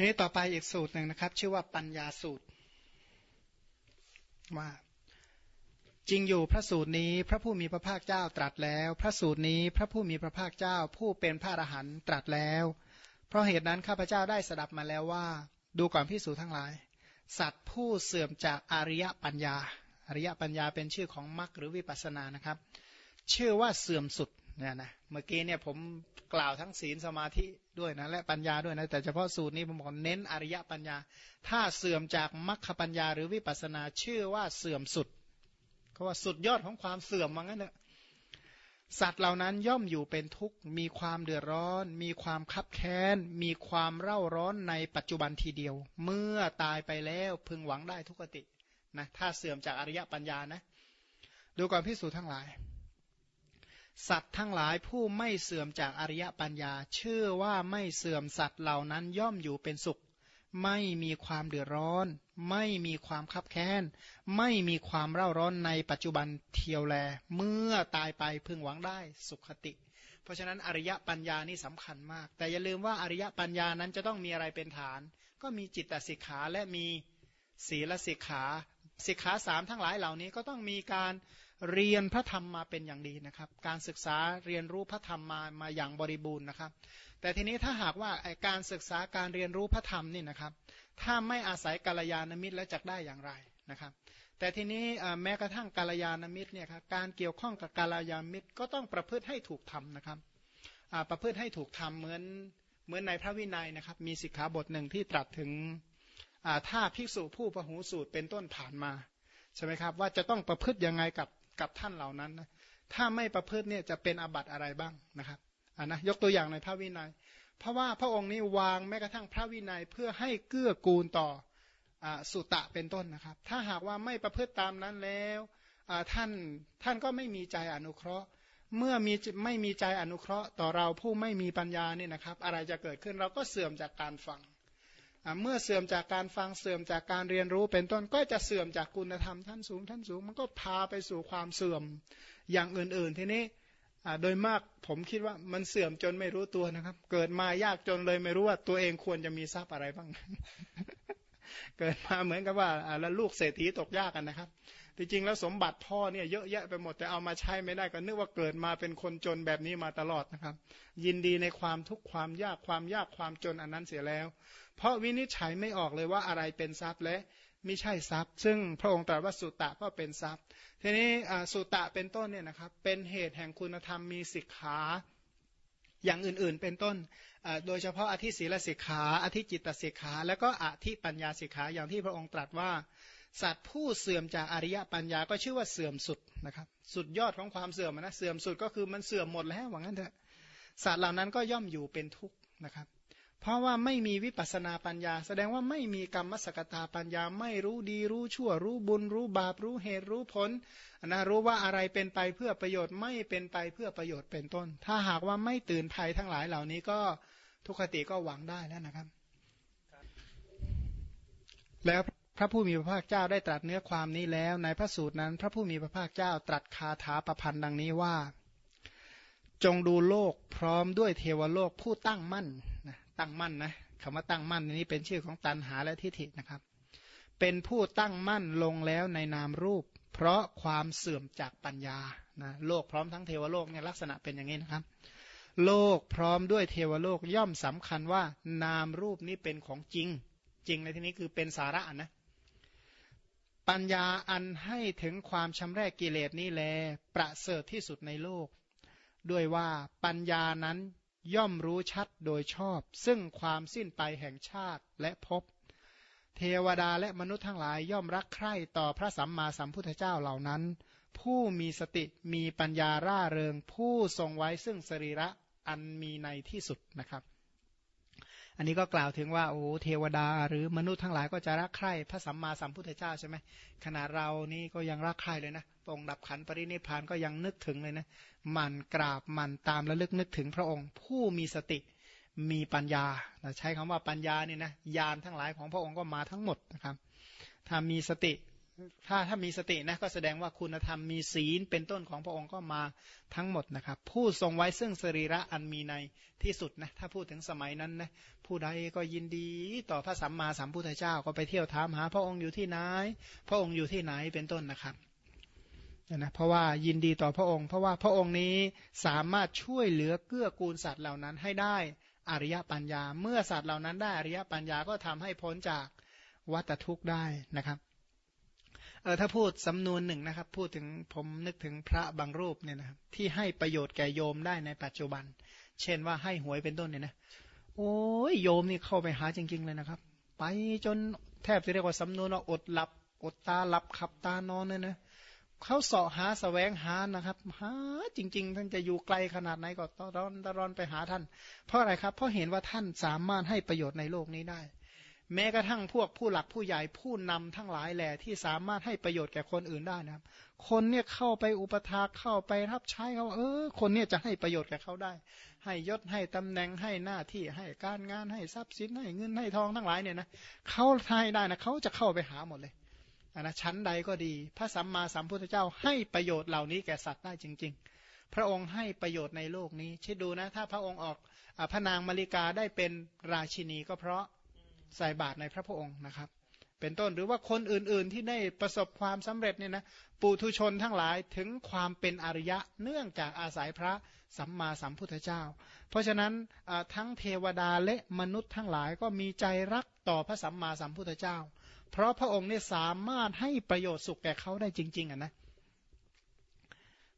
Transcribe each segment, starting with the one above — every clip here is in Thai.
นี้ต่อไปอีกสูตรหนึ่งนะครับ ชื่อว่าปัญญาสูตร ว่าจริงอยู่พระสูตรนี้พระผู้มีพระภาคเจ้าตรัสแล้ว พระสูตรนี้พระผู้มีพระภาคเจ้าผู้เป็นพระอรหันต์ตรัสแล้ว เพราะเหตุนั้นข้าพเจ้าได้สดับมาแล้วว่า ดูก่อนพิสูจทั้งหลาย สัตว์ผู้เสื่อมจากอริยปัญญา อริยปัญญาเป็นชื่อของมรรคหรือวิปัสสนานะครับ ชื่อว่าเสื่อมสุด เนี่ยนะเมื่อกี้เนี่ยผมกล่าวทั้งศีลสมาธิด้วยนะและปัญญาด้วยนะแต่เฉพาะสูตรนี้ผมบอกเน้นอริยปัญญา ถ้าเสื่อมจากมรรคปัญญาหรือวิปัสนาชื่อว่าเสื่อมสุดเขาว่าสุดยอดของความเสื่อมว่างั้นเนอะสัตว์เหล่านั้นย่อมอยู่เป็นทุกข์มีความเดือดร้อน มีความคับแค้น มีความเร่าร้อนในปัจจุบันทีเดียว เมื่อตายไปแล้วพึงหวังได้ทุกตินะถ้าเสื่อมจากอริยปัญญานะ ดูก่อนพิสูจน์ทั้งหลาย สัตว์ทั้งหลายผู้ไม่เสื่อมจากอริยปัญญา เชื่อว่าไม่เสื่อมสัตว์เหล่านั้นย่อมอยู่เป็นสุข ไม่มีความเดือดร้อน ไม่มีความคับแค้น ไม่มีความเร่าร้อนในปัจจุบันเทียวแล เมื่อตายไปพึงหวังได้สุขติ เพราะฉะนั้นอริยปัญญานี่สำคัญมาก แต่อย่าลืมว่าอริยปัญญานั้นจะต้องมีอะไรเป็นฐาน ก็มีจิตตสิกขาและมีศีลสิกขาสิกขาสามทั้งหลายเหล่านี้ก็ต้องมีการ เรียนพระธรรมมาเป็นอย่างดีนะครับ การศึกษาเรียนรู้พระธรรมมามาอย่างบริบูรณ์นะครับ แต่ทีนี้ถ้าหากว่าการศึกษาการเรียนรู้พระธรรมนี่นะครับ ถ้าไม่อาศัยกาลยานมิตรแล้วจะได้อย่างไรนะครับ แต่ทีนี้แม้กระทั่งกาลยานมิตรเนี่ยครับการเกี่ยวข้องกับกาลยานมิตรก็ต้องประพฤติให้ถูกทำนะครับประพฤติให้ถูกทำเหมือนเหมือนในพระวินัยนะครับ มีสิกขาบทหนึ่งที่ตรัสถึงถ้าภิกษุผู้ประหูสูตรเป็นต้นผ่านมาใช่ไหมครับว่าจะต้องประพฤติยังไงกับ กับท่านเหล่านั้นนะถ้าไม่ประพฤติเนี่ยจะเป็นอาบัติอะไรบ้างนะครับอ่านะยกตัวอย่างในพระวินัย เพราะว่าพระองค์นี้วางแม้กระทั่งพระวินัยเพื่อให้เกื้อกูลต่ออสุตะเป็นต้นนะครับ ถ้าหากว่าไม่ประพฤติตามนั้นแล้วท่านท่านก็ไม่มีใจอนุเคราะห์ เมื่อมีไม่มีใจอนุเคราะห์ ต่อเราผู้ไม่มีปัญญาเนี่ยนะครับ อะไรจะเกิดขึ้นเราก็เสื่อมจากการฟัง เมื่อเสื่อมจากการฟังเสื่อมจากการเรียนรู้เป็นต้นก็จะเสื่อมจากคุณธรรมท่านสูงท่านสูง มันก็พาไปสู่ความเสื่อมอย่างอื่น ๆ ทีนี้โดยมากผมคิดว่ามันเสื่อมจนไม่รู้ตัวนะครับ เกิดมายากจนเลยไม่รู้ว่าตัวเองควรจะมีทรัพย์อะไรบ้าง เกิดมาเหมือนกับว่าแล้วลูกเศรษฐีตกยากกันนะครับ จริงแล้วสมบัติพ่อเนี่ยเยอะแยะไปหมดแต่เอามาใช้ไม่ได้ก็นึกว่าเกิดมาเป็นคนจนแบบนี้มาตลอดนะครับ ยินดีในความทุกข์ความยากความยากความจนอันนั้นเสียแล้ว เพราะวินิจฉัยไม่ออกเลยว่าอะไรเป็นทรัพย์และไม่ใช่ทรัพย์ ซึ่งพระองค์ตรัสว่าสุตตะก็เป็นทรัพย์ ทีนี้สุตตะเป็นต้นเนี่ยนะครับเป็นเหตุแห่งคุณธรรมมีสิกขาอย่างอื่นๆ เป็นต้น โดยเฉพาะอธิศีลสิกขา อธิจิตตสิกขา แล้วก็อธิปัญญาสิกขา อย่างที่พระองค์ตรัสว่า สัตว์ผู้เสื่อมจากอริยปัญญาก็ชื่อว่าเสื่อมสุดนะครับสุดยอดของความเสื่อมนะเสื่อมสุดก็คือมันเสื่อมหมดแล้วว่างั้นเถอะสัตว์เหล่านั้นก็ย่อมอยู่เป็นทุกข์นะครับ เพราะว่าไม่มีวิปัสนาปัญญา แสดงว่าไม่มีกรรมสกตาปัญญาไม่รู้ดีรู้ชั่วรู้บุญรู้บาปรู้เหตุรู้ผลนะรู้ว่าอะไรเป็นไปเพื่อประโยชน์ไม่เป็นไปเพื่อประโยชน์เป็นต้น ถ้าหากว่าไม่ตื่นภัยทั้งหลายเหล่านี้ก็ทุกขติก็หวังได้แล้วนะครับ แล้ว พระผู้มีพระภาคเจ้าได้ตรัสเนื้อความนี้แล้ว ในพระสูตรนั้น พระผู้มีพระภาคเจ้าตรัสคาถาประพันธ์ดังนี้ว่า จงดูโลกพร้อมด้วยเทวโลกผู้ตั้งมั่นนะตั้งมั่นนะคำว่าตั้งมั่นนี้เป็นชื่อของตันหาและทิฏฐินะครับ เป็นผู้ตั้งมั่นลงแล้วในนามรูป เพราะความเสื่อมจากปัญญานะโลกพร้อมทั้งเทวโลกเนี่ยลักษณะเป็นอย่างนี้นะครับ โลกพร้อมด้วยเทวโลกย่อมสำคัญว่านามรูปนี้เป็นของจริง จริงในที่นี้คือเป็นสาระนะ ปัญญาอันให้ถึงความชำแรกกิเลสนี้แล ประเสริฐที่สุดในโลก ด้วยว่าปัญญานั้นย่อมรู้ชัดโดยชอบ ซึ่งความสิ้นไปแห่งชาติและภพเทวดาและมนุษย์ทั้งหลายย่อมรักใคร่ต่อพระสัมมาสัมพุทธเจ้าเหล่านั้น ผู้มีสติมีปัญญาร่าเริง ผู้ทรงไว้ซึ่งสรีระอันมีในที่สุดนะครับ อันนี้ก็กล่าวถึงว่าโอ้เทวดา หรือมนุษย์ทั้งหลายก็จะรักใคร่พระสัมมาสัมพุทธเจ้าใช่ไหมขณะเรานี่ก็ยังรักใคร่เลยนะตรงดับขันปรินิพานก็ยังนึกถึงเลยนะมันกราบมันตามระลึกนึกถึงพระองค์ ผู้มีสติมีปัญญาใช้คำว่าปัญญาเนี่ยนะญาณทั้งหลายของพระองค์ก็มาทั้งหมดนะครับถ้ามีสติ ถ้าถ้ามีสตินะก็แสดงว่าคุณธรรมมีศีลเป็นต้นของพระองค์ก็มาทั้งหมดนะครับ ผู้ทรงไว้ซึ่งสรีระอันมีในที่สุดนะถ้าพูดถึงสมัยนั้นนะผู้ใดก็ยินดีต่อพระสัมมาสัมพุทธเจ้าก็ไปเที่ยวถามหา พระองค์อยู่ที่ไหน พระองค์อยู่ที่ไหนเป็นต้นนะครับนะเพราะว่ายินดีต่อพระองค์ เพราะว่าพระองค์นี้สามารถช่วยเหลือเกื้อกูลสัตว์เหล่านั้นให้ได้อริยปัญญา เมื่อสัตว์เหล่านั้นได้อริยปัญญาก็ทำให้พ้นจากวัฏทุกข์ได้นะครับ ออถ้าพูดสำนวนหนึ่งนะครับ พูดถึงผมนึกถึงพระบางรูปเนี่ยนะครับที่ให้ประโยชน์แก่โยมได้ในปัจจุบัน เช่นว่าให้หวยเป็นต้นเนี่ยนะโอ้ยโยมนี่เข้าไปหาจริง ๆ เลยนะครับ ไปจนแทบจะเรียกว่าสำนวนว่าอดหลับ อดตาหลับขับตานอนเนี่ยนะเขาเสาะหาสแสวงหานะครับหาจริง ๆ ท่านจะอยู่ไกลขนาดไหนก็ตองร้อนร้อนไปหาท่าน เพราะอะไรครับ เพราะเห็นว่าท่านสามารถให้ประโยชน์ในโลกนี้ได้ แม้กระทั่งพวกผู้หลักผู้ใหญ่ผู้นำทั้งหลายแหล่ที่สามารถให้ประโยชน์แก่คนอื่นได้นะครับ คนเนี่ยเข้าไปอุปถากเข้าไปรับใช้เขาเออ คนเนี่ยจะให้ประโยชน์แก่เขาได้ ให้ยศให้ตำแหน่งให้หน้าที่ให้การงานให้ทรัพย์สินให้เงินให้ทองทั้งหลายเนี่ยนะเขาให้ได้นะเขาจะเข้าไปหาหมดเลยนะชั้นใดก็ดี พระสัมมาสัมพุทธเจ้าให้ประโยชน์เหล่านี้แก่สัตว์ได้จริง ๆ พระองค์ให้ประโยชน์ในโลกนี้คิดดูนะ ถ้าพระองค์ออกพระนางมาริกาได้เป็นราชินีก็เพราะ ใส่บาตรในพระพุทธองค์นะครับ เป็นต้นหรือว่าคนอื่น ๆ ที่ได้ประสบความสำเร็จเนี่ยนะปุถุชนทั้งหลายถึงความเป็นอริยะเนื่องจากอาศัยพระสัมมาสัมพุทธเจ้า เพราะฉะนั้นทั้งเทวดาและมนุษย์ทั้งหลายก็มีใจรักต่อพระสัมมาสัมพุทธเจ้า เพราะพระองค์เนี่ยสามารถให้ประโยชน์สุขแก่เขาได้จริงๆอะนะ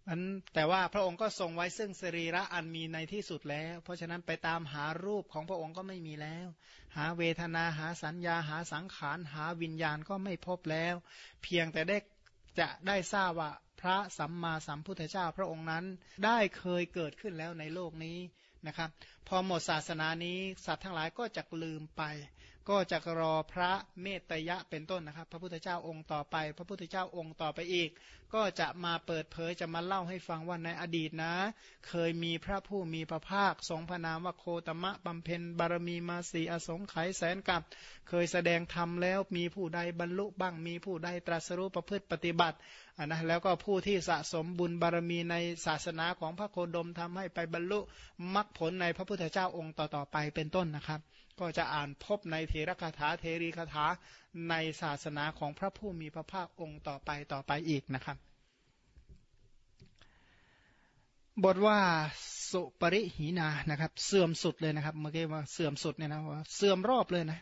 อันแต่ว่าพระองค์ก็ทรงไว้ซึ่งสรีระอันมีในที่สุดแล้ว เพราะฉะนั้นไปตามหารูปของพระองค์ก็ไม่มีแล้ว หาเวทนาหาสัญญาหาสังขารหาวิญญาณก็ไม่พบแล้ว เพียงแต่ได้จะได้ทราบว่าพระสัมมาสัมพุทธเจ้าพระองค์นั้นได้เคยเกิดขึ้นแล้วในโลกนี้นะครับ พอหมดศาสนานี้สัตว์ทั้งหลายก็จะลืมไป ก็จะรอพระเมตยะเป็นต้นนะครับ พระพุทธเจ้าองค์ต่อไป พระพุทธเจ้าองค์ต่อไปอีก ก็จะมาเปิดเผยจะมาเล่าให้ฟังว่าในอดีตนะ เคยมีพระผู้มีพระภาค ทรงพระนามว่าโคตมะบำเพ็ญบารมีมาสีอสงไขยแสนกับ เคยแสดงธรรมแล้วมีผู้ใดบรรลุบ้างมีผู้ใดตรัสรู้ประพฤติปฏิบัติอ่านะแล้วก็ผู้ที่สะสมบุญบารมีในศาสนาของพระโคดมทำให้ไปบรรลุมรรคผลในพระพุทธเจ้าองค์ต่อๆไปเป็นต้นนะครับ ก็จะอ่านพบในเทระคาถาเทรีคาถาในศาสนาของพระผู้มีพระภาคองค์ต่อไปต่อไปอีกนะครับ บทว่าสุปริหีนานะครับ เสื่อมสุดเลยนะครับเมื่อกี้ว่าเสื่อมสุดเนี่ยนะว่าเสื่อมรอบเลยนะ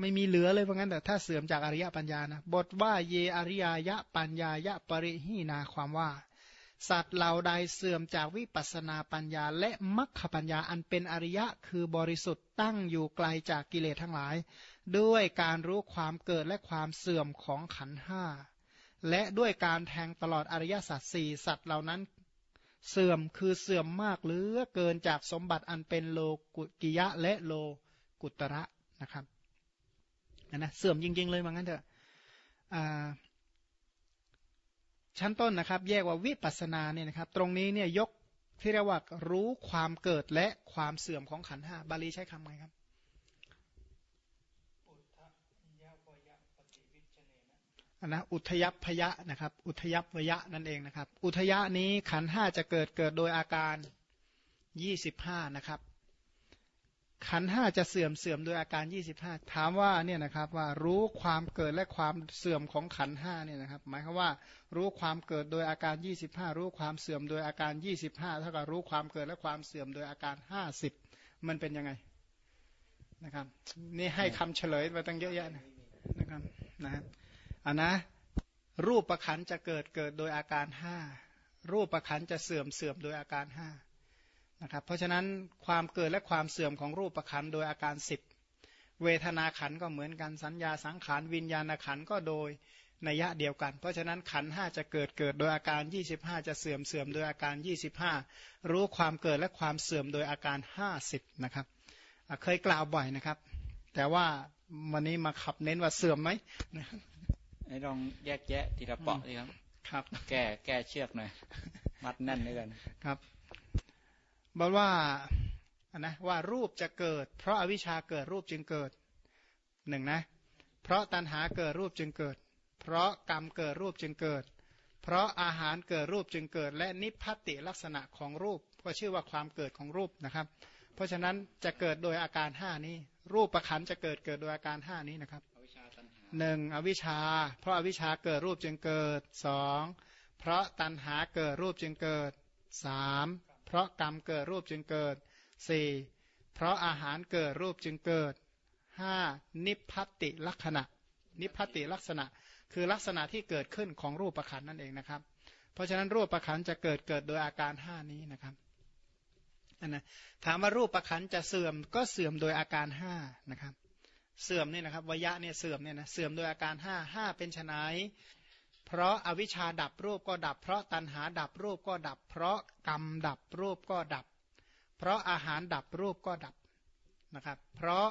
ไม่มีเหลือเลยเพราะงั้นแต่ถ้าเสื่อมจากอริยปัญญานะบทว่าเยอริยายะปัญญายะปริหีนาความว่า สัตว์เหล่าใดเสื่อมจากวิปัสนาปัญญา และมัคคปัญญาอันเป็นอริยะคือบริสุทธิ์ตั้งอยู่ไกลจากกิเลสทั้งหลาย ด้วยการรู้ความเกิดและความเสื่อมของขันห้าและด้วยการแทงตลอดอริยสัจสี่สัตว์เหล่านั้น เสื่อมคือเสื่อมมากเหรือเกินจากสมบัติอันเป็นโลกุกิยะและโลกุตระนะครับนะเสื่อมจริง ๆ เลยว่างั้นเถอะ ชั้นต้นนะครับ แยกว่าวิปัสนาเนี่ยนะครับ ตรงนี้เนี่ยยกที่เรียกว่ารู้ความเกิดและความเสื่อมของขันห้าบาลีใช้คำไงครับนนะอุทยพยะนะครับ อุทยพยะนั่นเองนะครับ อุทยะนี้ขันห้าจะเกิดเกิดโดยอาการยี่สิบห้านะครับ ขันห้าจะเสื่อมเสื่อมโดยอาการยี่สิบห้าถามว่าเนี่ยนะครับว่ารู้ความเกิดและความเสื่อมของขันห้าเนี่ยนะครับหมายความว่ารู้ความเกิดโดยอาการยี่สิบห้ารู้ความเสื่อมโดยอาการยี่สิบห้าเท่ากับรู้ความเกิดและความเสื่อมโดยอาการห้าสิบมันเป็นยังไงนะครับ นี่ให้คำเฉลยไปตั้งเยอะแยะนะครับนะอันนะรูปประคันจะเกิดเกิดโดยอาการห้ารูปประคันจะเสื่อมเสื่อมโดยอาการห้า นะครับเพราะฉะนั้นความเกิดและความเสื่อมของรูปขันโดยอาการสิบเวทนาขันก็เหมือนกันสัญญาสังขารวิญญาณขันก็โดยนัยะเดียวกัน เพราะฉะนั้นขันห้าจะเกิดเกิดโดยอาการ 25 จะเสื่อมเสื่อมโดยอาการ 25 รู้ความเกิดและความเสื่อมโดยอาการ 50นะครับเคยกล่าวบ่อยนะครับ แต่ว่าวันนี้มาขับเน้นว่าเสื่อมไหมให้ลองแยกแยะทีละเปาะดีครับ ครับ แก้แก้เชือกหน่อยมัดแน่นด้วยกันครับ บอกว่านะว่ารูปจะเกิด เพราะอาวิชชาเกิดรูปจึงเกิดหนึ่งนะ เพราะตัณหาเกิดรูปจึงเกิด เพราะกรรมเกิดรูปจึงเกิด เพราะอาหารเกิดรูปจึงเกิด และนิพพติลักษณะของรูปก็ชื่อว่าความเกิดของรูปนะครับ เพราะฉะนั้นจะเกิดโดยอาการห้านี้ รูปประคันจะเกิดเกิดโดยอาการห้านี้นะครับหนึ่งอวิชชา เพราะอาวิชชาเกิดรูปจึงเกิดสองเพราะตัณหาเกิดรูปจึงเกิดสาม เพราะกรรมเกิดรูปจึงเกิดสี่เพราะอาหารเกิดรูปจึงเกิดห้านิพพติลักษณะ นิพพติลักษณะ คือลักษณะที่เกิดขึ้นของรูปประคันนั่นเองนะครับ เพราะฉะนั้นรูปประคันจะเกิดเกิดโดยอาการห้านี้นะครับอันนะถามว่ารูปประคันจะเสื่อมก็เสื่อมโดยอาการห้านะครับ เสื่อมนี่นะครับวยะเนี่ยเสื่อมเนี่ยนะเสื่อมโดยอาการห้าห้าเป็นไฉน เพราะอวิชชาดับรูปก็ดับ เพราะตัณหาดับรูปก็ดับ เพราะกรรมดับรูปก็ดับ เพราะอาหารดับรูปก็ดับนะครับ เพราะ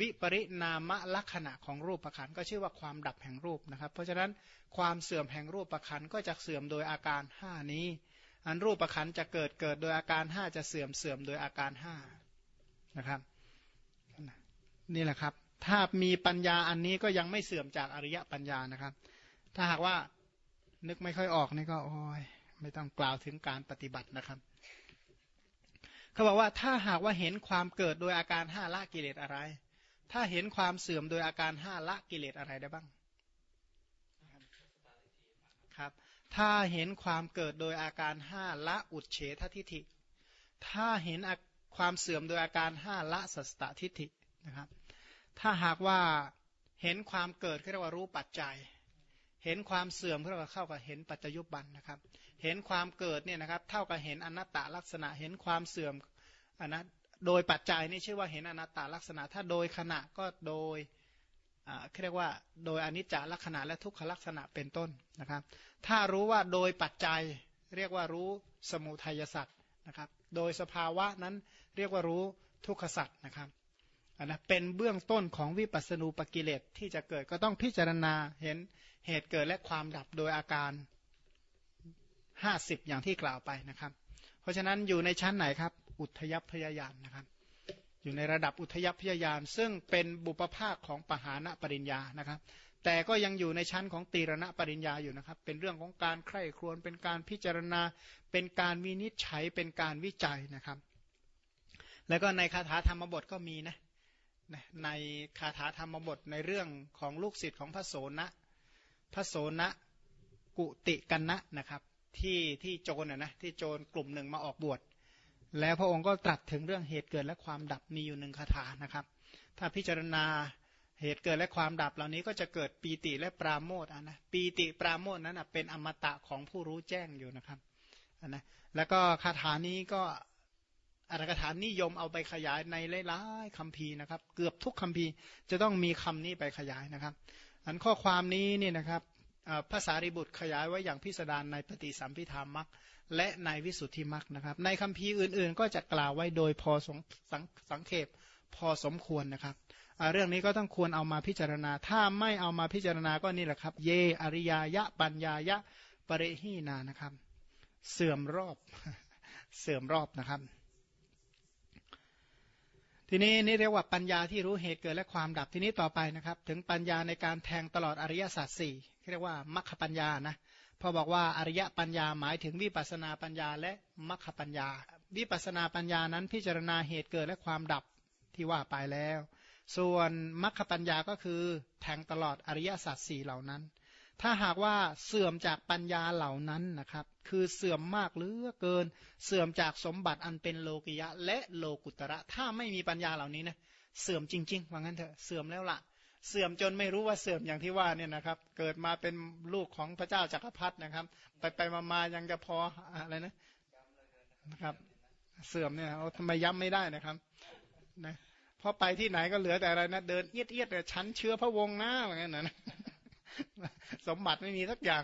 วิปริณามลักษณะของรูปประคันก็ชื่อว่าความดับแห่งรูปนะครับ เพราะฉะนั้นความเสื่อมแห่งรูปประคันก็จะเสื่อมโดยอาการห้านี้ อันรูปประคันจะเกิดเกิดโดยอาการห้าจะเสื่อมเสื่อมโดยอาการห้านะครับนี่แหละครับ ถ้ามีปัญญาอันนี้ก็ยังไม่เสื่อมจากอริยปัญญานะครับ ถ้าหากว่านึกไม่ค่อยออกนี่ก็โอ้ยไม่ต้องกล่าวถึงการปฏิบัตินะครับ เขาบอกว่าถ้าหากว่าเห็นความเกิดโดยอาการห้าละกิเลสอะไร ถ้าเห็นความเสื่อมโดยอาการห้าละกิเลสอะไรได้บ้างครับ ถ้าเห็นความเกิดโดยอาการห้าละอุดเฉททิฐิ ถ้าเห็นความเสื่อมโดยอาการห้าละสัสตทิฐินะครับ ถ้าหากว่าเห็นความเกิดเรียกว่ารู้ปัจจัย เห็นความเสื่อมเท่ากับเข้ากับเห็นปัจจยุบันนะครับ เห็นความเกิดเนี่ยนะครับ เท่ากับเห็นอนัตตลักษณะ เห็นความเสื่อมอนัตโดยปัจจัยนี่ชื่อว่าเห็นอนัตตลักษณะ ถ้าโดยขณะก็โดยเรียกว่าโดยอนิจจลักษณะและทุกขลักษณะเป็นต้นนะครับ ถ้ารู้ว่าโดยปัจจัยเรียกว่ารู้สมุทัยสัตว์นะครับ โดยสภาวะนั้นเรียกว่ารู้ทุกขสัตว์นะครับ นนะเป็นเบื้องต้นของวิปัสสนูปกิเลสที่จะเกิดก็ต้องพิจารณาเห็นเหตุเกิดและความดับโดยอาการห้าสิบอย่างที่กล่าวไปนะครับ เพราะฉะนั้นอยู่ในชั้นไหนครับ อุทยพยายานนะครับ อยู่ในระดับอุทยพยายานซึ่งเป็นบุปภาคของปหานะปริญญานะครับ แต่ก็ยังอยู่ในชั้นของตีรณะปริญญาอยู่นะครับ เป็นเรื่องของการใคร่ครวญเป็นการพิจารณา เป็นการวินิจฉัยเป็นการวิจัยนะครับ แล้วก็ในคาถาธรรมบทก็มีนะ ในคาถาธรรมบทในเรื่องของลูกศิษย์ของพระโสนะพระโสนะกุติกันนะนะครับที่ที่โจรนะนะที่โจรกลุ่มหนึ่งมาออกบวช แล้วพระองค์ก็ตรัสถึงเรื่องเหตุเกิดและความดับมีอยู่หนึ่งคาถานะครับ ถ้าพิจารณาเหตุเกิดและความดับเหล่านี้ก็จะเกิดปีติและปราโมทนะปีติปราโมทนั้นเป็นอมตะของผู้รู้แจ้งอยู่นะครับนะแล้วก็คาถานี้ก็ อัตถกถานิยมเอาไปขยายในหลายๆคำพีนะครับ เกือบทุกคำพีจะต้องมีคำนี้ไปขยายนะครับอันข้อความนี้นี่นะครับภาษาริบุตรขยายไว้อย่างพิสดารในปฏิสัมพิธามักและในวิสุทธิมักนะครับ ในคัมภีร์อื่นๆ ก็จะกล่าวไว้โดยพอสงสงสังเขปพอสมควรนะครับเรื่องนี้ก็ต้องควรเอามาพิจารณา ถ้าไม่เอามาพิจารณาก็นี่แหละครับ เยอริยายะปัญญายะปริหีนานะครับ เสื่อมรอบ เสื่อมรอบนะครับ ทีนี้นี่เรียกว่าปัญญาที่รู้เหตุเกิดและความดับทีนี้ต่อไปนะครับ ถึงปัญญาในการแทงตลอดอริยสัจสี่เรียกว่ามัคคปัญญานะพอบอกว่าอริยปัญญาหมายถึงวิปัสนาปัญญาและมัคคปัญญา วิปัสนาปัญญานั้นพิจารณาเหตุเกิดและความดับที่ว่าไปแล้ว ส่วนมัคคปัญญาก็คือแทงตลอดอริยสัจสี่เหล่านั้น ถ้าหากว่าเสื่อมจากปัญญาเหล่านั้นนะครับ คือเสื่อมมากหรือเกิน เสื่อมจากสมบัติอันเป็นโลกิยะ และโลกุตระ ถ้าไม่มีปัญญาเหล่านี้นะเสื่อมจริงๆว่างั้นเถอะเสื่อมแล้วละ่ะ เสื่อมจนไม่รู้ว่าเสื่อมอย่างที่ว่าเนี่ยนะครับ เกิดมาเป็นลูกของพระเจ้าจักรพรรดินะครับ ไปไปมาๆยังจะพออะไรนะนะครับ เสื่อมเนี่ยทำไมย้ำไม่ได้นะครับนะพอไปที่ไหนก็เหลือแต่อะไรนะเดินเอียดเอียดแต่ชั้นเชื้อพระวงศ์นะว่างั้นนะสมบัติไม่มีสักอย่าง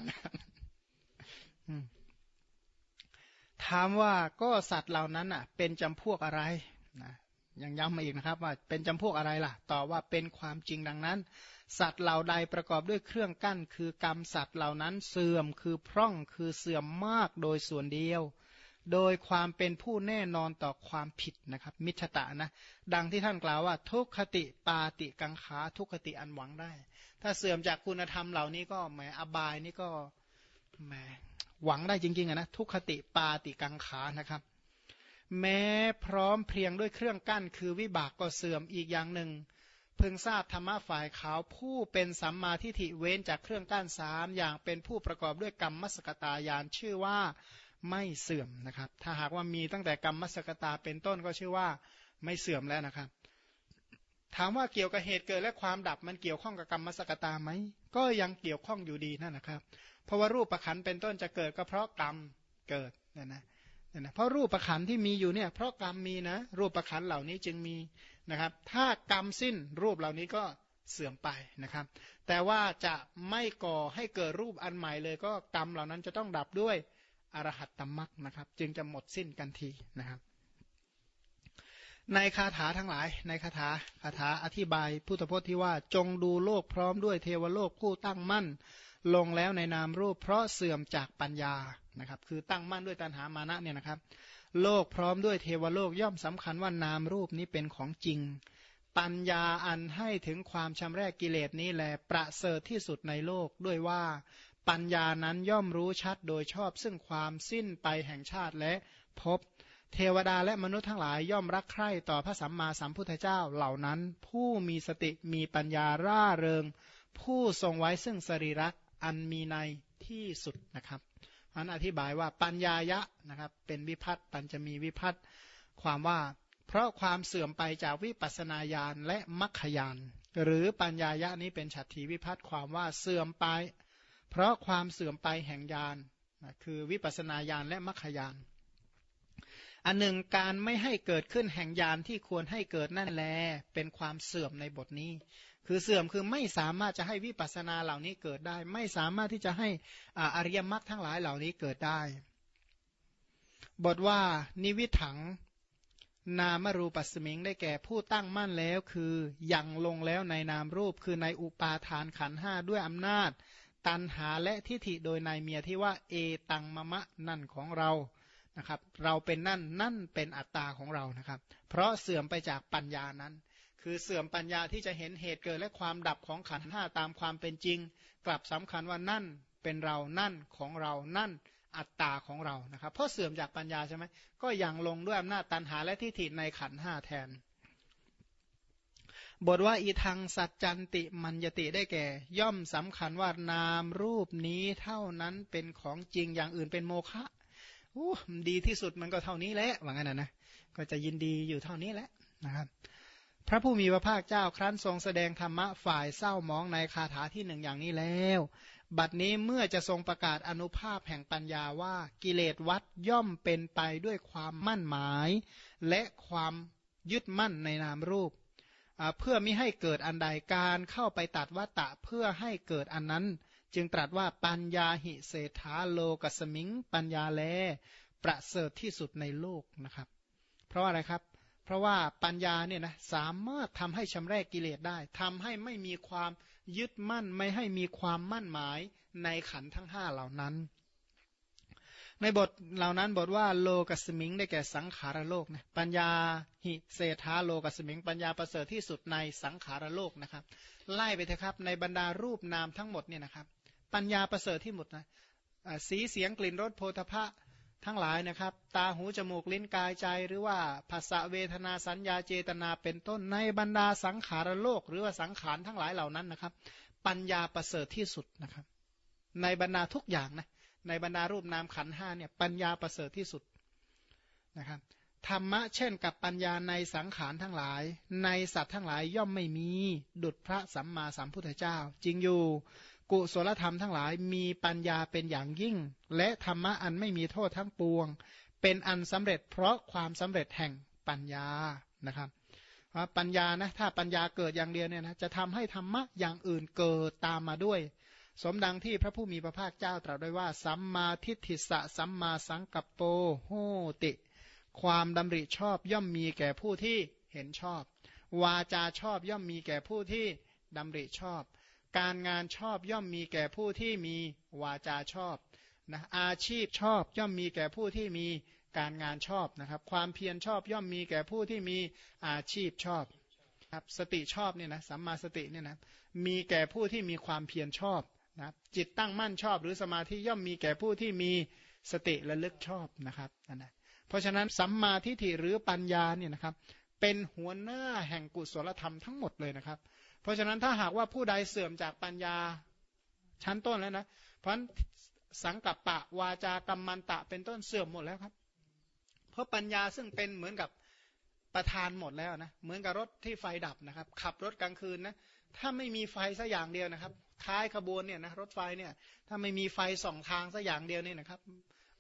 ถามว่าก็สัตว์เหล่านั้นอะ เป็นจำพวกอะไรนะยังย้ำมาอีกนะครับ ว่าเป็นจำพวกอะไรล่ะต่อว่าเป็นความจริงดังนั้น สัตว์เหล่าใดประกอบด้วยเครื่องกั้น คือกรรมสัตว์เหล่านั้นเสื่อมคือพร่องคือเสื่อมมากโดยส่วนเดียว โดยความเป็นผู้แน่นอนต่อความผิดนะครับ มิชตะนะ ดังที่ท่านกล่าวว่า ทุกขติปาติกังขาทุกขติอันหวังได้ ถ้าเสื่อมจากคุณธรรมเหล่านี้ก็แหมอบายนี่ก็แหม หวังได้จริงๆนะทุกขติปาติกังขานะครับ แม้พร้อมเพียงด้วยเครื่องกั้น คือวิบากก็เสื่อมอีกอย่างหนึ่ง เพิ่งทราบธรรมะฝ่ายขาวผู้เป็นสัมมาทิฏฐิเว้นจากเครื่องกั้นสามอย่างเป็นผู้ประกอบด้วยกรรมมสกตายานชื่อว่าไม่เสื่อมนะครับ ถ้าหากว่ามีตั้งแต่กรรมมสกตาเป็นต้นก็ชื่อว่าไม่เสื่อมแล้วนะครับ ถามว่าเกี่ยวกับเหตุเกิดและความดับมันเกี่ยวข้องกับกรรมมสกตาไหมก็ยังเกี่ยวข้องอยู่ดีนั่นนะครับ เพราะว่ารูปประคันเป็นต้นจะเกิดก็เพราะกรรมเกิดนะนะนะเพราะรูปประคันที่มีอยู่เนี่ยเพราะกรรมมีนะรูปประคันเหล่านี้จึงมีนะครับ ถ้ากรรมสิ้นรูปเหล่านี้ก็เสื่อมไปนะครับ แต่ว่าจะไม่ก่อให้เกิดรูปอันใหม่เลย ก็กรรมเหล่านั้นจะต้องดับด้วยอรหัตตมรักนะครับ จึงจะหมดสิ้นกันทีนะครับในคาถาทั้งหลาย ในคาถาคาถาอธิบายพุทธพจน์ที่ว่าจงดูโลกพร้อมด้วยเทวโลกผู้ตั้งมั่น ลงแล้วในนามรูป เพราะเสื่อมจากปัญญานะครับ คือตั้งมั่นด้วยตัณหามานะเนี่ยนะครับ โลกพร้อมด้วยเทวโลกย่อมสำคัญว่านามรูปนี้เป็นของจริง ปัญญาอันให้ถึงความชำแรกกิเลสนี้แหละประเสริฐที่สุดในโลกด้วยว่า ปัญญานั้นย่อมรู้ชัดโดยชอบซึ่งความสิ้นไปแห่งชาติและพบเทวดาและมนุษย์ทั้งหลายย่อมรักใคร่ต่อพระสัมมาสัมพุทธเจ้าเหล่านั้น ผู้มีสติมีปัญญาร่าเริง ผู้ทรงไว้ซึ่งสรีระ อันมีในที่สุดนะครับอันอธิบายว่าปัญญายะนะครับ เป็นวิพัตปัญจะมีวิพัตความว่า เพราะความเสื่อมไปจากวิปัสนาญาณและมัคคยานหรือปัญญายะนี้เป็นฉัตรทีวิพัตความว่าเสื่อมไป เพราะความเสื่อมไปแห่งญาณนะคือวิปัสนาญาณและมรรคญาณอันหนึ่งการไม่ให้เกิดขึ้นแห่งญาณที่ควรให้เกิดนั่นแลเป็นความเสื่อมในบทนี้ คือเสื่อมคือไม่สามารถจะให้วิปัสสนาเหล่านี้เกิดได้ ไม่สามารถที่จะให้อริยมรรคทั้งหลายเหล่านี้เกิดได้ บทว่านิวิถัง นามรูปัสมิงได้แก่ผู้ตั้งมั่นแล้วคือยังลงแล้วในนามรูปคือในอุปาทานขันห้าด้วยอำนาจ ตันหาและทิฏฐิโดยนายเมียที่ว่า เอตังมะมะนั่นของเรานะครับ เราเป็นนั่นนั่นเป็นอัตตาของเรานะครับ เพราะเสื่อมไปจากปัญญานั้น คือเสื่อมปัญญาที่จะเห็นเหตุเกิดและความดับของขันห้าตามความเป็นจริง กลับสำคัญว่านั่นเป็นเรานั่นของเรานั่นอัตตาของเรานะครับ เพราะเสื่อมจากปัญญาใช่ไหมก็ยังลงด้วยอำนาจตันหาและทิฏฐิในขันห้าแทน บทว่าอีทางสัจจันติมัญญติได้แก่ ย่อมสำคัญว่านามรูปนี้เท่านั้นเป็นของจริงอย่างอื่นเป็นโมฆะโอ้ดีที่สุดมันก็เท่านี้แหละว่างั้นนะนะก็จะยินดีอยู่เท่านี้แหละนะครับ พระผู้มีพระภาคเจ้าครั้นทรงแสดงธรรมะฝ่ายเศร้ามองในคาถาที่หนึ่งอย่างนี้แล้ว บัดนี้เมื่อจะทรงประกาศอนุภาพแห่งปัญญาว่ากิเลสวัดย่อมเป็นไปด้วยความมั่นหมาย และความยึดมั่นในนามรูป เพื่อไม่ให้เกิดอันใดการเข้าไปตัดวัตตะเพื่อให้เกิดอันนั้น จึงตรัสว่าปัญญาหิเศรษฐาโลกสมิง ปัญญาแล ประเสริฐที่สุดในโลกนะครับ เพราะอะไรครับเพราะว่าปัญญาเนี่ยนะสามารถทำให้ชำแรกกิเลสได้ทำให้ไม่มีความยึดมั่นไม่ให้มีความมั่นหมายในขันทั้งห้าเหล่านั้น ในบทเหล่านั้นบทว่าโลกสมิงได้แก่สังขารโลกนะปัญญาหิเศธาโลกสมิง ปัญญาประเสริฐที่สุดในสังขารโลกนะครับ ไล่ไปเถอะครับในบรรดารูปนามทั้งหมดเนี่ยนะครับ ปัญญาประเสริฐที่หมดนะสีเสียงกลิ่นรสโพธพะ ทั้งหลายนะครับ ตาหูจมูกลิ้นกายใจหรือว่าภาษาเวทนาสัญญาเจตนาเป็นต้นในบรรดาสังขารโลก หรือว่าสังขารทั้งหลายเหล่านั้นนะครับ ปัญญาประเสริฐที่สุดนะครับ ในบรรดาทุกอย่างนะในบรรดารูปนามขันห้าเนี่ยปัญญาประเสริฐที่สุดนะครับธรรมะเช่นกับปัญญาในสังขารทั้งหลาย ในสัตว์ทั้งหลายย่อมไม่มี ดุจพระสัมมาสัมพุทธเจ้า จริงอยู่ กุศลธรรมทั้งหลายมีปัญญาเป็นอย่างยิ่ง และธรรมะอันไม่มีโทษทั้งปวง เป็นอันสำเร็จเพราะความสำเร็จแห่งปัญญานะครับปัญญานะถ้าปัญญาเกิดอย่างเดียวเนี่ยนะจะทำให้ธรรมะอย่างอื่นเกิดตามมาด้วย สมดังที่พระผู้มีพระภาคเจ้าตรัสไว้ว่า สัมมาทิฏฐิสะสัมมาสังกัปโปโหติ ความดำริชอบย่อมมีแก่ผู้ที่เห็นชอบ วาจาชอบย่อมมีแก่ผู้ที่ดำริชอบ การงานชอบย่อมมีแก่ผู้ที่มีวาจาชอบนะอาชีพชอบย่อมมีแก่ผู้ที่มีการงานชอบนะครับ ความเพียรชอบย่อมมีแก่ผู้ที่มีอาชีพชอบครับสติชอบเนี่ยนะสัมมาสติเนี่ยนะมีแก่ผู้ที่มีความเพียรชอบนะครับจิตตั้งมั่นชอบ หรือสมาธิย่อมมีแก่ผู้ที่มีสติระลึกชอบนะครับนั่นะเพราะฉะนั้นสัมมาทิฏฐิหรือปัญญาเนี่ยนะครับเป็นหัวหน้าแห่งกุศลธรรมทั้งหมดเลยนะครับ ราะฉะนั้นถ้าหากว่าผู้ใดเสื่อมจากปัญญาชั้นต้นแล้วนะ เพราะสังกัปปะวาจากรรมันตะเป็นต้นเสื่อมหมดแล้วครับ เพราะปัญญาซึ่งเป็นเหมือนกับประธานหมดแล้วนะเหมือนกับรถที่ไฟดับนะครับ ขับรถกลางคืนนะถ้าไม่มีไฟสักอย่างเดียวนะครับ ท้ายขบวนเนี่ยนะรถไฟเนี่ย ถ้าไม่มีไฟสองทางสักอย่างเดียวนี่นะครับ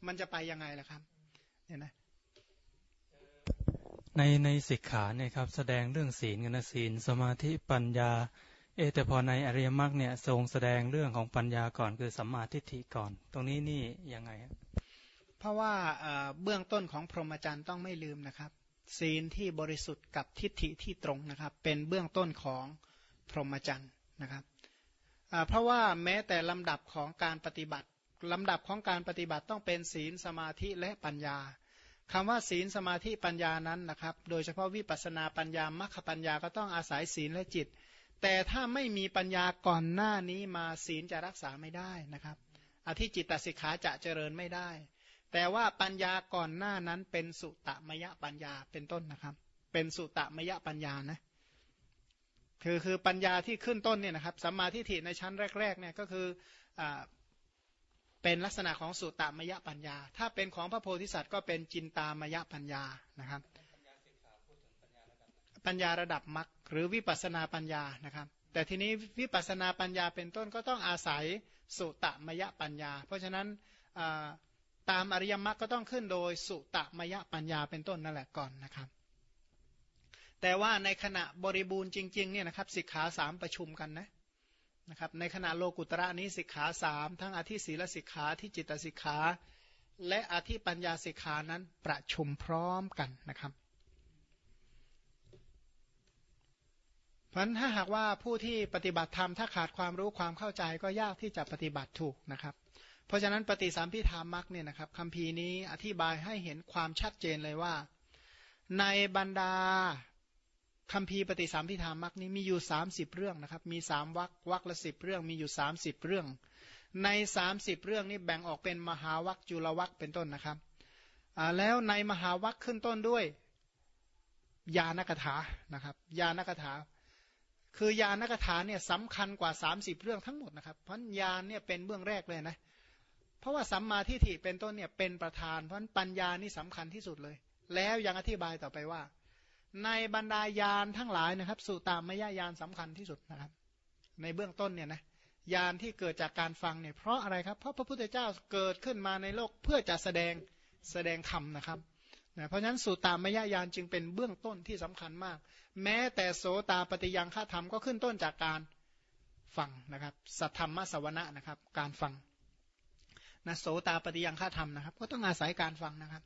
มันจะไปยังไงล่ะครับเนี่ยนะ ในในสิกขาเนี่ยครับแสดงเรื่องศีลกันนะศีลสมาธิปัญญา เอแต่พอในอริยมรรคเนี่ยทรงแสดงเรื่องของปัญญาก่อนคือสัมมาทิฏฐิก่อน ตรงนี้นี่ยังไงเพราะว่าเบื้องต้นของพรหมจรรย์ต้องไม่ลืมนะครับ ศีลที่บริสุทธิ์กับทิฏฐิที่ตรงนะครับ เป็นเบื้องต้นของพรหมจรรย์นะครับเพราะว่าแม้แต่ลำดับของการปฏิบัติลำดับของการปฏิบัติต้องเป็นศีลสมาธิและปัญญา คำว่าศีลสมาธิปัญญานั้นนะครับ โดยเฉพาะวิปัสนาปัญญามรรคปัญญาก็ต้องอาศัยศีลและจิต แต่ถ้าไม่มีปัญญาก่อนหน้านี้มาศีลจะรักษาไม่ได้นะครับอธิจิตตสิกขาจะเจริญไม่ได้ แต่ว่าปัญญาก่อนหน้านั้นเป็นสุตมยปัญญาเป็นต้นนะครับ เป็นสุตมยปัญญานะคือคือปัญญาที่ขึ้นต้นเนี่ยนะครับสัมมาทิฏฐิในชั้นแรกๆเนี่ยก็คืออ เป็นลักษณะของสุตตามยปัญญา ถ้าเป็นของพระโพธิสัตว์ก็เป็นจินตามยปัญญานะครับ ปัญญาระดับมรรคหรือวิปัสนาปัญญานะครับ แต่ทีนี้วิปัสนาปัญญาเป็นต้นก็ต้องอาศัยสุตมยปัญญา เพราะฉะนั้นตามอริยมรรคก็ต้องขึ้นโดยสุตมยปัญญาเป็นต้นนั่นแหละก่อนนะครับ แต่ว่าในขณะบริบูรณ์จริงๆเนี่ยนะครับสิกขาสามประชุมกันนะ นะครับในขณะโลกุตระนี้สิกขาสามทั้งอธิศีลสิกขาที่จิตสิกขา และอธิปัญญาสิกขานั้นประชุมพร้อมกันนะครับเพราะถ้าหากว่าผู้ที่ปฏิบัติธรรมถ้าขาดความรู้ความเข้าใจก็ยากที่จะปฏิบัติถูกนะครับ เพราะฉะนั้นปฏิสามพิธามักเนี่ยนะครับคำพีนี้อธิบายให้เห็นความชัดเจนเลยว่า ในบรรดา คำพีปฏิสัมพิธามักนี้มีอยู่สามสิบเรื่องนะครับ มีสามวักวักละสิบเรื่อง มีอยู่สามสิบเรื่อง ในสามสิบเรื่องนี้แบ่งออกเป็นมหาวัคจุลวัคเป็นต้นนะครับแล้วในมหาวัคขึ้นต้นด้วยยานกถานะครับ ยานกถา คือยานกถาเนี่ยสำคัญกว่า 30 เรื่องทั้งหมดนะครับ เพราะยานเนี่ยเป็นเบื้องแรกเลยนะ เพราะว่าสัมมาทิฏฐิเป็นต้นเนี่ยเป็นประธาน เพราะปัญญานี่สำคัญที่สุดเลย แล้วยังอธิบายต่อไปว่า ในบรรดายานทั้งหลายนะครับ สุตามยญาณสำคัญที่สุดนะครับ ในเบื้องต้นเนี่ยนะยานที่เกิดจากการฟังเนี่ยเพราะอะไรครับ เพราะพระพุทธเจ้าเกิดขึ้นมาในโลกเพื่อจะแสดงแสดงธรรมนะครับนะเพราะฉะนั้นสุตามยญาณจึงเป็นเบื้องต้นที่สำคัญมาก แม้แต่โสตาปฏิยังฆาธรรมก็ขึ้นต้นจากการฟังนะครับ สัทธรรมสวนะนะครับ การฟังนะโสตาปฏิยังฆาธรรมนะครับ ก็ต้องอาศัยการฟังนะครับ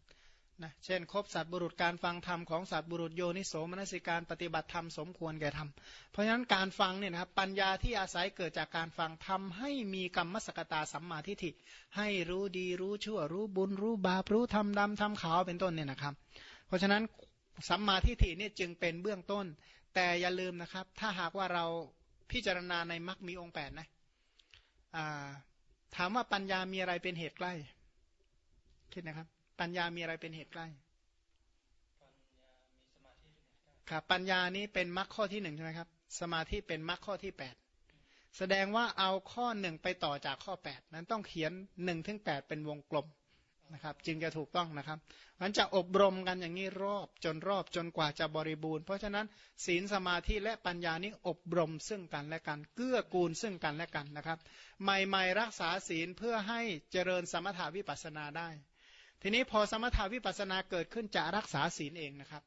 นะเช่นคบสัตบุรุษการฟังธรรมของสัตบุรุษโยนิโสมนสิการปฏิบัติธรรมสมควรแก่ธรรม เพราะฉะนั้นการฟังเนี่ยนะครับปัญญาที่อาศัยเกิดจากการฟังทำให้มีกรรมสกตาสัมมาทิฏฐิ ให้รู้ดีรู้ชั่วรู้บุญรู้บาปรู้ทำดำทำขาวเป็นต้นเนี่ยนะครับ เพราะฉะนั้นสัมมาทิฏฐิเนี่ยจึงเป็นเบื้องต้น แต่อย่าลืมนะครับ ถ้าหากว่าเราพิจารณาในมรรคมีองค์แปดนะถามว่าปัญญามีอะไรเป็นเหตุใกล้คิดนะครับ ปัญญามีอะไรเป็นเหตุใกล้ครับปัญญานี้เป็นมรรคข้อที่หนึ่งใช่ไหมครับ สมาธิเป็นมรรคข้อที่แปดแสดงว่าเอาข้อหนึ่งไปต่อจากข้อแปดนั้นต้องเขียนหนึ่งถึงแปดเป็นวงกลมนะครับ จึงจะถูกต้องนะครับมันจะอบรมกันอย่างนี้รอบจนรอบจนกว่าจะบริบูรณ์ เพราะฉะนั้นศีลสมาธิและปัญญานี้อบรมซึ่งกันและกัน เกื้อกูลซึ่งกันและกันนะครับ ใหม่ๆรักษาศีลเพื่อให้เจริญสมถาวิปัสสนาได้ ทีนี้พอสมถาวิปัสนาเกิดขึ้นจะรักษาศีลเองนะครับ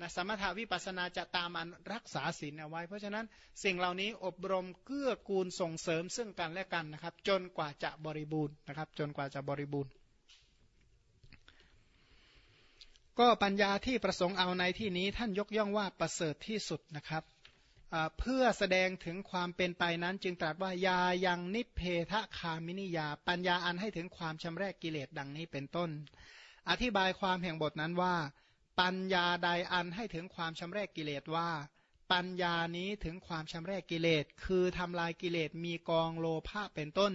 นะสมถาวิปัสนาจะตามอันรักษาศีลเอาไว้ เพราะฉะนั้นสิ่งเหล่านี้อบรมเกื้อกูลส่งเสริมซึ่งกันและกันนะครับ จนกว่าจะบริบูรณ์นะครับ จนกว่าจะบริบูรณ์ ก็ปัญญาที่ประสงค์เอาในที่นี้ท่านยกย่องว่าประเสริฐที่สุดนะครับ เพื่อแสดงถึงความเป็นไปนั้น จึงตรัสว่ายายังนิเพทะคามินิยา ปัญญาอันให้ถึงความชำแรกกิเลสดังนี้เป็นต้น อธิบายความแห่งบทนั้นว่า ปัญญาใดอันให้ถึงความชำแรกกิเลสว่า ปัญญานี้ถึงความชำแรกกิเลส คือทำลายกิเลสมีกองโลภะเป็นต้น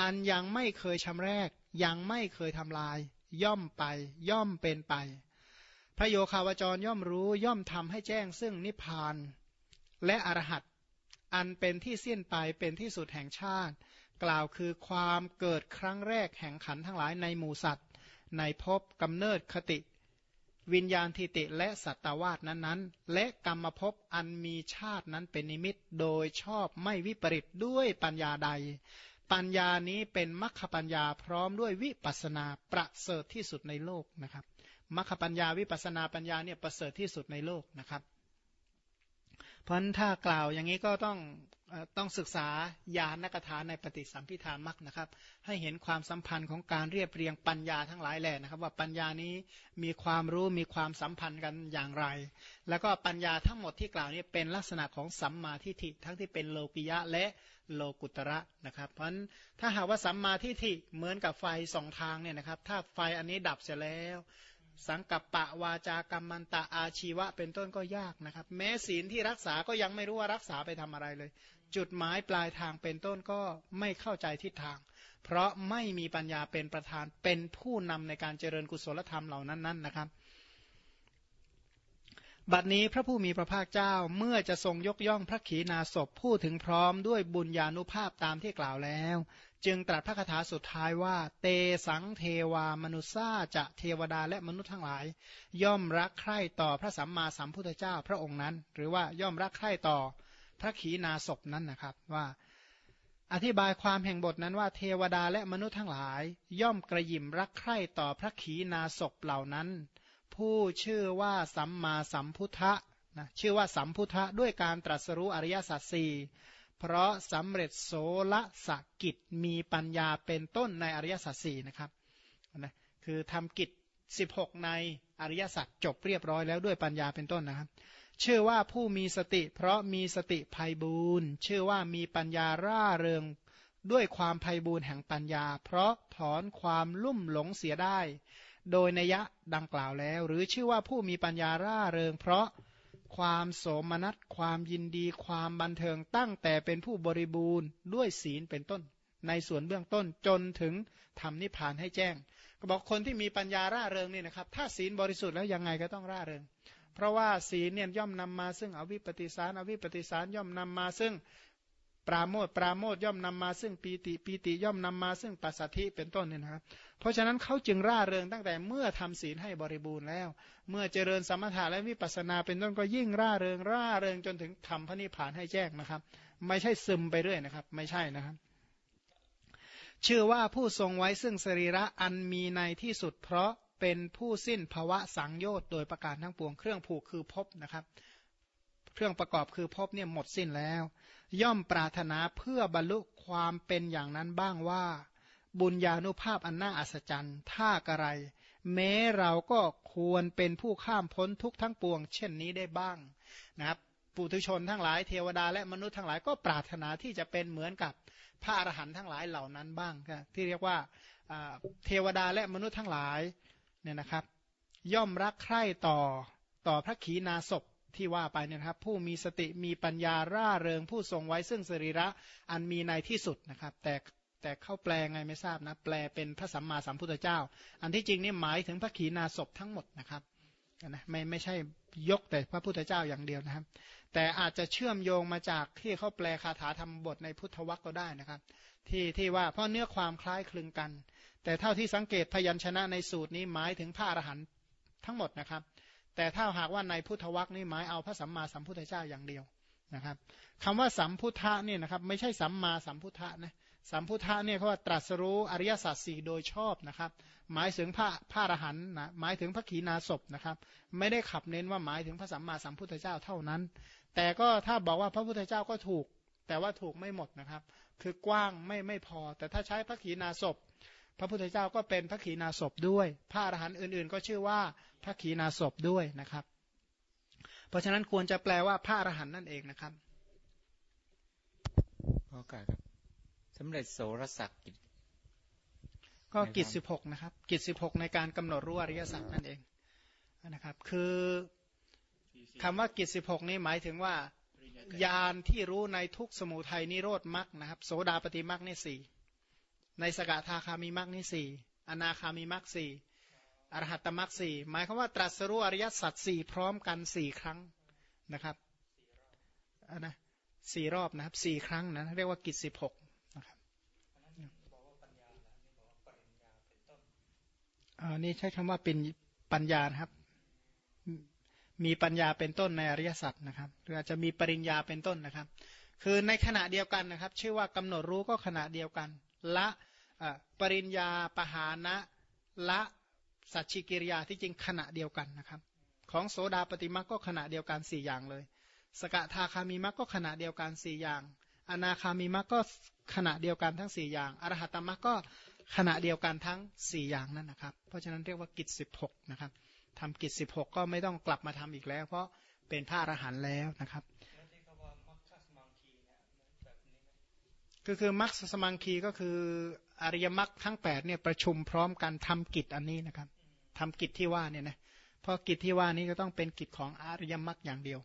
อันยังไม่เคยชำแรก ยังไม่เคยทำลาย ย่อมไป ย่อมเป็นไป พระโยคาวจรย่อมรู้ย่อมทำให้แจ้งซึ่งนิพพาน และอรหัตอันเป็นที่สิ้นไปเป็นที่สุดแห่งชาติ กล่าวคือความเกิดครั้งแรกแห่งขันทั้งหลายในหมูสัตว์ ในภพกำเนิดคติ วิญญาณทิติและสัตวาสนั้นๆ และกรรมภพอันมีชาตินั้นเป็นนิมิตโดยชอบไม่วิปริตด้วยปัญญาใด ปัญญานี้เป็นมัคคปัญญาพร้อมด้วยวิปัสนาประเสริฐที่สุดในโลกนะครับมัคคปัญญาวิปัสนาปัญญาเนี่ยประเสริฐที่สุดในโลกนะครับ เพราะถ้ากล่าวอย่างนี้ก็ต้องต้องศึกษาญาณกถาในปฏิสัมพิธามักนะครับ ให้เห็นความสัมพันธ์ของการเรียบเรียงปัญญาทั้งหลายแหล่นะครับ ว่าปัญญานี้มีความรู้มีความสัมพันธ์กันอย่างไร แล้วก็ปัญญาทั้งหมดที่กล่าวนี้เป็นลักษณะของสัมมาทิฏฐิทั้งที่เป็นโลกิยะและโลกุตระนะครับ เพราะถ้าหากว่าสัมมาทิฏฐิเหมือนกับไฟสองทางเนี่ยนะครับ ถ้าไฟอันนี้ดับเสียแล้ว สังกัปปะวาจากรรมันตะอาชีวะเป็นต้นก็ยากนะครับ แม้ศีลที่รักษาก็ยังไม่รู้ว่ารักษาไปทำอะไรเลย จุดหมายปลายทางเป็นต้นก็ไม่เข้าใจทิศทาง เพราะไม่มีปัญญาเป็นประธานเป็นผู้นำในการเจริญกุศลธรรมเหล่านั้นๆนนนะครับ บัดนี้พระผู้มีพระภาคเจ้าเมื่อจะทรงยกย่องพระขีณาสพพูดถึงพร้อมด้วยบุญญาณุภาพตามที่กล่าวแล้ว จึงตรัสพระคาถาสุดท้ายว่า เตสังเทวามนุษาจะเทวดาและมนุษย์ทั้งหลาย ย่อมรักใคร่ต่อพระสัมมาสัมพุทธเจ้าพระองค์นั้น หรือว่าย่อมรักใคร่ต่อพระขีณาสพนั้นนะครับว่า อธิบายความแห่งบทนั้นว่าเทวดาและมนุษย์ทั้งหลาย ย่อมกระยิมรักใคร่ต่อพระขีณาสพเหล่านั้น ผู้ชื่อว่าสัมมาสัมพุทธะนะชื่อว่าสัมพุทธะด้วยการตรัสรู้อริยสัจสี่เพราะสำเร็จโสละสกิจมีปัญญาเป็นต้นในอริยสัจสี่นะครับนะคือทำกิจ 16 ในอริยสัจจบเรียบร้อยแล้วด้วยปัญญาเป็นต้นนะครับชื่อว่าผู้มีสติ เพราะมีสติภัยบูนชื่อว่ามีปัญญาร่าเริงด้วยความภัยบูนแห่งปัญญา เพราะถอนความลุ่มหลงเสียได้ โดยนัยะดังกล่าวแล้ว หรือชื่อว่าผู้มีปัญญาร่าเริง เพราะความโสมนัสความยินดี ความบันเทิงตั้งแต่เป็นผู้บริบูรณ์ด้วยศีลเป็นต้น ในส่วนเบื้องต้นจนถึงทำนิพพานให้แจ้ง ก็บอกคนที่มีปัญญาร่าเริงนี่นะครับ ถ้าศีลบริสุทธิ์แล้วยังไงก็ต้องร่าเริง เพราะว่าศีลเนี่ยย่อมนำมาซึ่งอวิปปิสารอวิปปิสารย่อมนำมาซึ่ง ปราโมทปราโมทย่อมนำมาซึ่งปีติปีติย่อมนำมาซึ่งปัสสัทธิเป็นต้นเนี่ยนะครับ เพราะฉะนั้นเขาจึงร่าเริงตั้งแต่เมื่อทำศีลให้บริบูรณ์แล้ว เมื่อเจริญสมถะและวิปัสสนาเป็นต้นก็ยิ่งร่าเริงร่าเริงจนถึงทำพระนิพพานให้แจ้งนะครับ ไม่ใช่ซึมไปเรื่อยนะครับ ไม่ใช่นะครับเชื่อว่าผู้ทรงไว้ซึ่งสรีระอันมีในที่สุดเพราะเป็นผู้สิ้นภาวะสังโยชน์โดยประการทั้งปวงเครื่องผูกคือพบนะครับ เครื่องประกอบคือพบเนี่ยหมดสิ้นแล้ว ย่อมปรารถนาเพื่อบรรลุความเป็นอย่างนั้นบ้างว่า บุญญาณุภาพอันน่าอัศจรรย์ท่ากระไร แม้เราก็ควรเป็นผู้ข้ามพ้นทุกทั้งปวง เช่นนี้ได้บ้างนะครับปุถุชนทั้งหลายเทวดาและมนุษย์ทั้งหลายก็ปรารถนาที่จะเป็นเหมือนกับพระอรหันต์ทั้งหลายเหล่านั้นบ้างที่เรียกว่าเทวดาและมนุษย์ทั้งหลายเนี่ยนะครับ ย่อมรักใคร่ต่อต่อพระขีณาสพ ที่ว่าไปเนี่ยครับ ผู้มีสติมีปัญญาร่าเริงผู้ทรงไว้ซึ่งสรีระอันมีในที่สุดนะครับ แต่แต่เข้าแปลไงไม่ทราบนะ แปลเป็นพระสัมมาสัมพุทธเจ้า อันที่จริงนี่หมายถึงพระขีณาสพทั้งหมดนะครับนะไม่ไม่ใช่ยกแต่พระพุทธเจ้าอย่างเดียวนะครับ แต่อาจจะเชื่อมโยงมาจากที่เขาแปลคาถาธรรมบทในพุทธวรรคก็ได้นะครับ ที่ที่ว่าเพราะเนื้อความคล้ายคลึงกัน แต่เท่าที่สังเกตพยัญชนะในสูตรนี้หมายถึงพระอรหันต์ทั้งหมดนะครับ แต่ถ้าหากว่าในพุทธวรรคนี่หมายเอาพระสัมมาสัมพุทธเจ้าอย่างเดียวนะครับคำว่าสัมพุทธะเนี่ยนะครับไม่ใช่สัมมาสัมพุทธะนะสัมพุทธะเนี่ยเขาว่าตรัสรู้อริยสัจสี่โดยชอบนะครับ หมายถึงพระพระอรหันต์นะหมายถึงพระขีณาสพนะครับ ไม่ได้ขับเน้นว่าหมายถึงพระสัมมาสัมพุทธเจ้าเท่านั้น แต่ก็ถ้าบอกว่าพระพุทธเจ้าก็ถูก แต่ว่าถูกไม่หมดนะครับ คือกว้างไม่ไม่พอ แต่ถ้าใช้พระขีณาสพ พระพุทธเจ้าก็เป็นพระขีณาสพด้วย พระอรหันต์อื่น ๆ ก็ชื่อว่าพระขีณาสพด้วยนะครับ เพราะฉะนั้นควรจะแปลว่าพระอรหันต์นั่นเองนะครับโอกาสครับสำเร็จโสรสักกิจก็กิจสิบหกนะครับ กิจสิบหกในการกำหนดรู้อริยสัจนั่นเองนะครับ คือคำว่ากิจสิบหกนี้หมายถึงว่ายานที่รู้ในทุกสมุทัยนิโรธมรรคนะครับ โสดาปฏิมรรคนี่สี่ ในสกทาคามีมรรคนี่สี่อนาคามีมรรคสี่อรหัตตมรรคสี่หมายความว่าตรัสรู้อริยสัจสี่พร้อมกันสี่ครั้งนะครับอนะสี่รอบนะครับสี่ครั้งนะเรียกว่ากิจสิบหกนะครับอันนี้ใช้คำว่าเป็นปัญญาครับ มีปัญญาเป็นต้นในอริยสัจนะครับหรืออาจจะมีปริญญาเป็นต้นนะครับ คือในขณะเดียวกันนะครับ ชื่อว่ากำหนดรู้ก็ขณะเดียวกัน ละปริญญาปหานะละสัจฉิกิริยาที่จริงขณะเดียวกันนะครับ ของโสดาปฏิมาก็ขณะเดียวกันสี่อย่างเลย สกทาคามีมักก็ขณะเดียวกันสี่อย่าง อนาคามีมักก็ขณะเดียวกันทั้งสี่อย่าง อรหัตตมักก็ขณะเดียวกันทั้งสี่อย่างนั่นนะครับ เพราะฉะนั้นเรียกว่ากิจสิบหกนะครับทำกิจสิบหกก็ไม่ต้องกลับมาทำอีกแล้ว เพราะเป็นพระอรหันต์แล้วนะครับ ก็คือมรรคสมังคีก็คืออริยมรรคทั้งแปดเนี่ยประชุมพร้อมกันทำกิจอันนี้นะครับทำกิจที่ว่าเนี่ยนะเพราะกิจที่ว่านี้ก็ต้องเป็นกิจของอริยมรรคอย่างเดียว